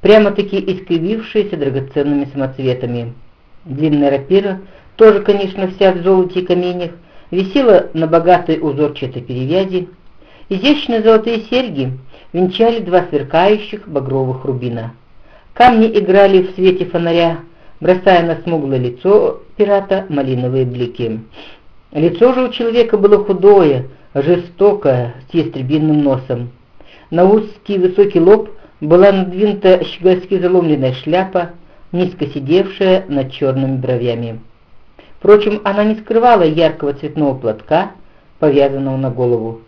прямо-таки искривившаяся драгоценными самоцветами. Длинная рапира, тоже, конечно, вся в золоте и каменьях, висела на богатой узорчатой перевязи. Изящные золотые серьги венчали два сверкающих багровых рубина. Камни играли в свете фонаря, бросая на смуглое лицо пирата малиновые блики. Лицо же у человека было худое, жестокое, с ястребиным носом. На узкий высокий лоб была надвинута щегольски заломленная шляпа, низко сидевшая над черными бровями. Впрочем, она не скрывала яркого цветного платка, повязанного на голову.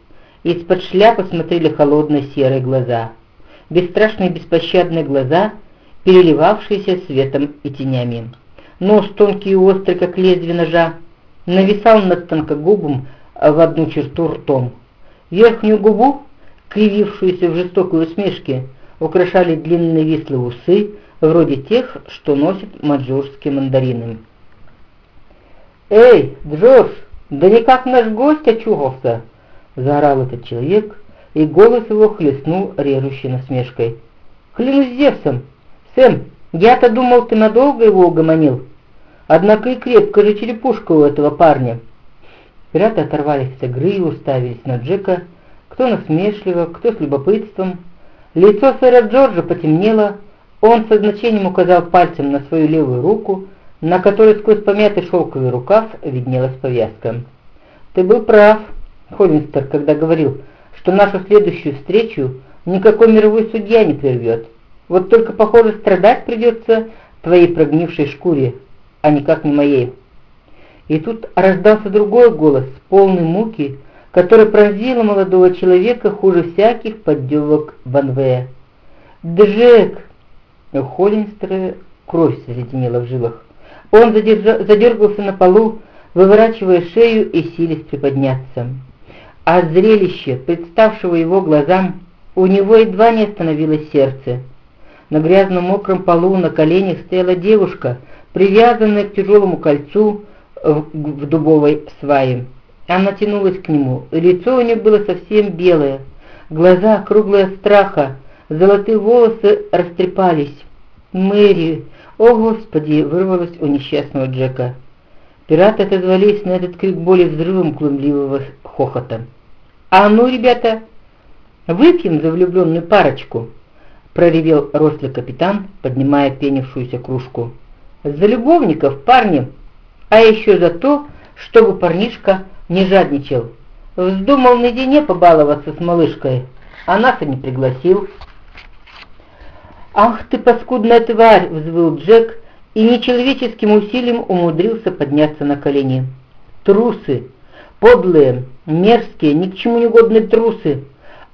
Из-под шляпы смотрели холодные серые глаза. Бесстрашные беспощадные глаза, переливавшиеся светом и тенями. Нос тонкий и острый, как лезвие ножа, нависал над тонкогубым в одну черту ртом. Верхнюю губу, кривившуюся в жестокой усмешке, украшали длинные вислые усы, вроде тех, что носят маньчжурские мандарины. «Эй, Джордж, да никак наш гость очухался!» — заорал этот человек, и голос его хлестнул режущей насмешкой. «Клянусь Зевсом! Сэм, я-то думал, ты надолго его угомонил. Однако и крепко же черепушка у этого парня». Пираты оторвались от игры и уставились на Джека, кто насмешливо, кто с любопытством. Лицо сэра Джорджа потемнело, он со значением указал пальцем на свою левую руку, на которой сквозь помятый шелковый рукав виднелась повязка. «Ты был прав, Холлинстер, когда говорил, что нашу следующую встречу никакой мировой судья не прервет. Вот только, похоже, страдать придется твоей прогнившей шкуре, а никак не моей». И тут раздался другой голос, полный муки, который поразил молодого человека хуже всяких поддевок Банвея. «Джек!» У Холлинстера кровь заледенела в жилах. Он задержа... задергался на полу, выворачивая шею и силясь приподняться. А зрелище, представшего его глазам, у него едва не остановилось сердце. На грязном мокром полу на коленях стояла девушка, привязанная к тяжелому кольцу в, в дубовой свае. Она тянулась к нему, лицо у нее было совсем белое, глаза круглые от страха, золотые волосы растрепались. «Мэри! О, Господи!» — вырвалось у несчастного Джека. Пираты отозвались на этот крик боли взрывом глумливого хохота. «А ну, ребята, выпьем за влюбленную парочку!» — проревел рослый капитан, поднимая пенившуюся кружку. «За любовников, парни! А еще за то, чтобы парнишка не жадничал. Вздумал наедине побаловаться с малышкой, а нас и не пригласил». «Ах ты, паскудная тварь!» — взвыл Джек и нечеловеческим усилием умудрился подняться на колени. «Трусы! Подлые, мерзкие, ни к чему не годные трусы!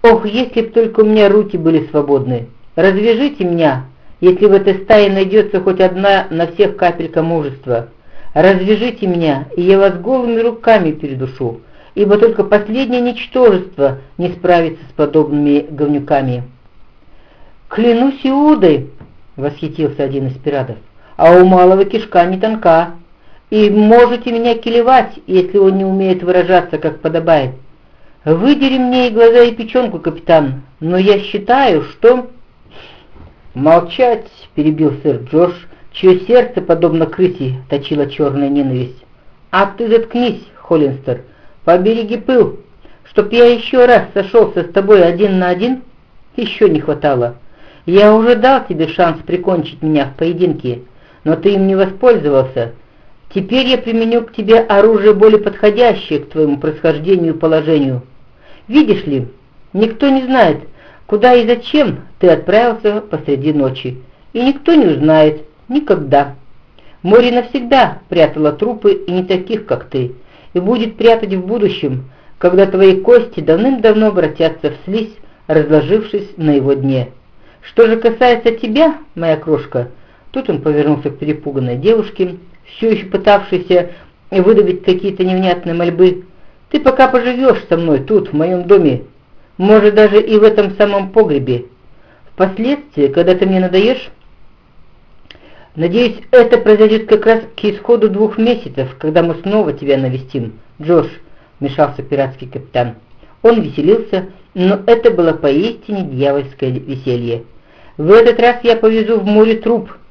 Ох, если б только у меня руки были свободны! Развяжите меня, если в этой стае найдется хоть одна на всех капелька мужества! Развяжите меня, и я вас голыми руками передушу, ибо только последнее ничтожество не справится с подобными говнюками!» «Клянусь Иудой!» — восхитился один из пиратов. «А у малого кишка не тонка, и можете меня килевать, если он не умеет выражаться, как подобает. Выдери мне и глаза, и печенку, капитан, но я считаю, что...» «Молчать!» — перебил сэр Джордж, чье сердце, подобно крысе, точила черная ненависть. «А ты заткнись, Холлинстер, побереги пыл, чтоб я еще раз сошелся с тобой один на один, еще не хватало». Я уже дал тебе шанс прикончить меня в поединке, но ты им не воспользовался. Теперь я применю к тебе оружие более подходящее к твоему происхождению и положению. Видишь ли, никто не знает, куда и зачем ты отправился посреди ночи, и никто не узнает никогда. Море навсегда прятало трупы и не таких, как ты, и будет прятать в будущем, когда твои кости давным-давно обратятся в слизь, разложившись на его дне. Что же касается тебя, моя крошка, тут он повернулся к перепуганной девушке, все еще пытавшейся выдавить какие-то невнятные мольбы, ты пока поживешь со мной тут, в моем доме, может даже и в этом самом погребе. Впоследствии, когда ты мне надоешь, надеюсь, это произойдет как раз к исходу двух месяцев, когда мы снова тебя навестим. Джош, вмешался пиратский капитан. Он веселился, но это было поистине дьявольское веселье. В этот раз я повезу в море труп,